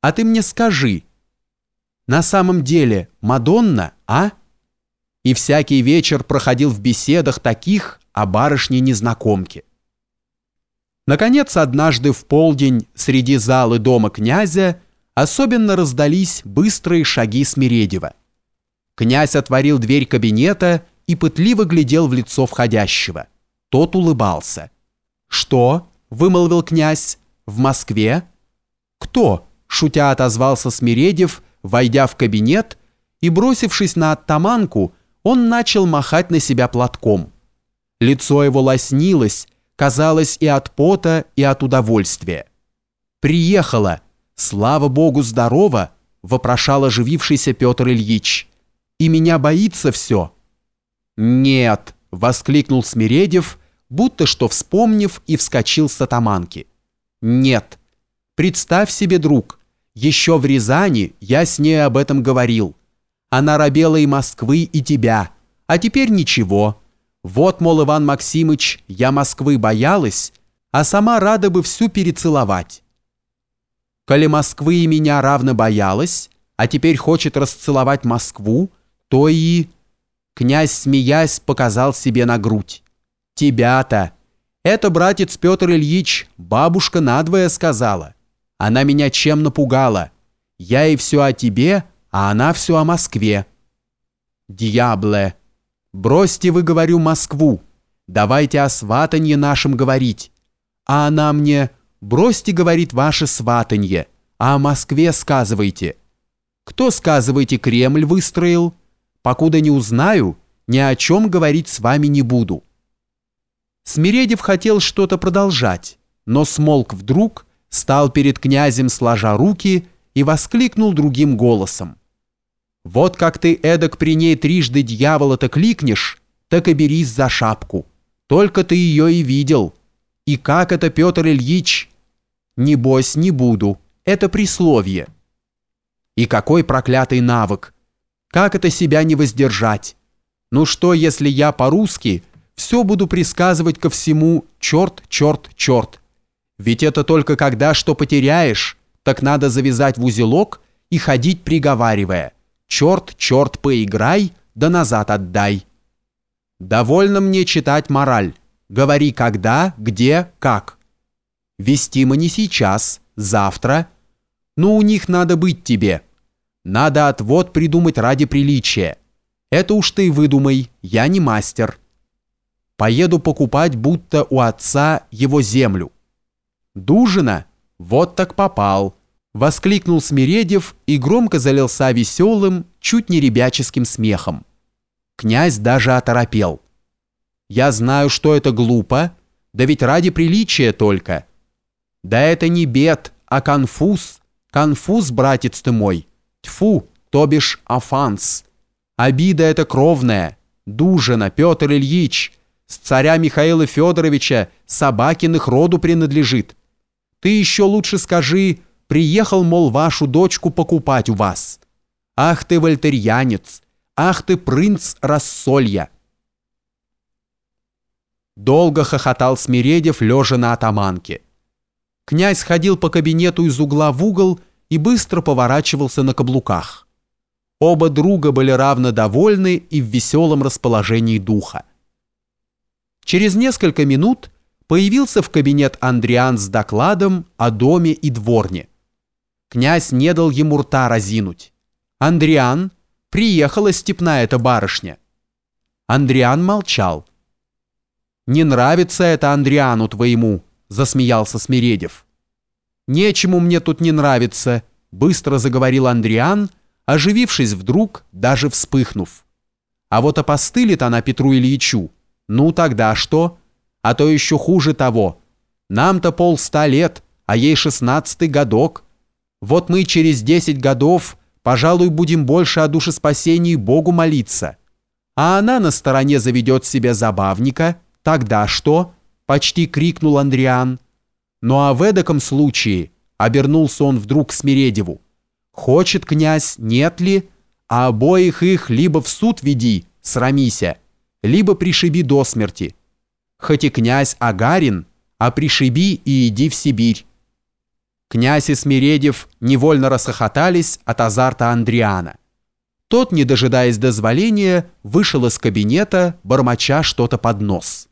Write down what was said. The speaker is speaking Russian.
а ты мне скажи, на самом деле Мадонна, а?» И всякий вечер проходил в беседах таких о барышне-незнакомке. Наконец, однажды в полдень среди залы дома князя особенно раздались быстрые шаги Смиредева. Князь отворил дверь кабинета и пытливо глядел в лицо входящего. Тот улыбался. «Что?» – вымолвил князь. «В Москве?» «Кто?» – шутя отозвался Смиредев, войдя в кабинет, и, бросившись на оттаманку, он начал махать на себя платком. Лицо его лоснилось, казалось, и от пота, и от удовольствия. «Приехала! Слава Богу, здорово!» – вопрошал оживившийся Петр Ильич. «И меня боится все!» «Нет!» – воскликнул Смиредев, будто что вспомнив и вскочил с атаманки. «Нет! Представь себе, друг, еще в Рязани я с ней об этом говорил. Она робела и Москвы, и тебя, а теперь ничего. Вот, мол, Иван Максимыч, я Москвы боялась, а сама рада бы всю перецеловать. Коли Москвы и меня равно боялась, а теперь хочет расцеловать Москву, то и... Князь, смеясь, показал себе на грудь. Тебя-то. Это, братец Петр Ильич, бабушка надвое сказала. Она меня чем напугала. Я и все о тебе, а она все о Москве. Дьябле. Бросьте вы, говорю, Москву. Давайте о сватанье нашем говорить. А она мне, бросьте, говорит, ваше сватанье, а о Москве сказывайте. Кто, сказывайте, Кремль выстроил? Покуда не узнаю, ни о чем говорить с вами не буду. Смиредев хотел что-то продолжать, но смолк вдруг, стал перед князем сложа руки и воскликнул другим голосом. Вот как ты эдак при ней трижды дьявола-то кликнешь, так и берись за шапку. Только ты ее и видел. И как это, Петр Ильич? Небось, не буду. Это присловие. И какой проклятый навык. Как это себя не воздержать? Ну что, если я по-русски все буду присказывать ко всему «черт, черт, черт»? Ведь это только когда что потеряешь, так надо завязать в узелок и ходить приговаривая – черт, черт, поиграй, да назад отдай. Довольно мне читать мораль. Говори когда, где, как. Вести мы не сейчас, завтра. Но у них надо быть тебе. Надо отвод придумать ради приличия. Это уж ты выдумай, я не мастер. Поеду покупать будто у отца его землю. Дужина? Вот так попал. Воскликнул Смиредев и громко залился веселым, чуть не ребяческим смехом. Князь даже оторопел. «Я знаю, что это глупо, да ведь ради приличия только». «Да это не бед, а конфуз. Конфуз, братец ты мой. Тьфу, то бишь афанс. Обида это кровная. Дужина, Петр Ильич, с царя Михаила Федоровича Собакиных роду принадлежит. Ты еще лучше скажи Приехал, мол, вашу дочку покупать у вас. Ах ты вольтерьянец! Ах ты принц рассолья!» Долго хохотал Смиредев, лежа на атаманке. Князь ходил по кабинету из угла в угол и быстро поворачивался на каблуках. Оба друга были равно довольны и в веселом расположении духа. Через несколько минут появился в кабинет Андриан с докладом о доме и дворне. Князь не дал ему рта разинуть. «Андриан, приехала степная эта барышня». Андриан молчал. «Не нравится это Андриану твоему», — засмеялся Смиредев. «Нечему мне тут не нравится», — быстро заговорил Андриан, оживившись вдруг, даже вспыхнув. «А вот опостылит она Петру Ильичу. Ну тогда что? А то еще хуже того. Нам-то полста лет, а ей шестнадцатый годок». Вот мы через 10 годов, пожалуй, будем больше о душеспасении Богу молиться. А она на стороне заведет себе забавника. Тогда что? Почти крикнул Андриан. Ну а в эдаком случае, обернулся он вдруг к Смиредеву, хочет князь, нет ли, а обоих их либо в суд веди, срамися, либо пришиби до смерти. Хоть и князь Агарин, а пришиби и иди в Сибирь. Князь и Смиредев невольно расхохотались от азарта Андриана. Тот, не дожидаясь дозволения, вышел из кабинета, бормоча что-то под нос.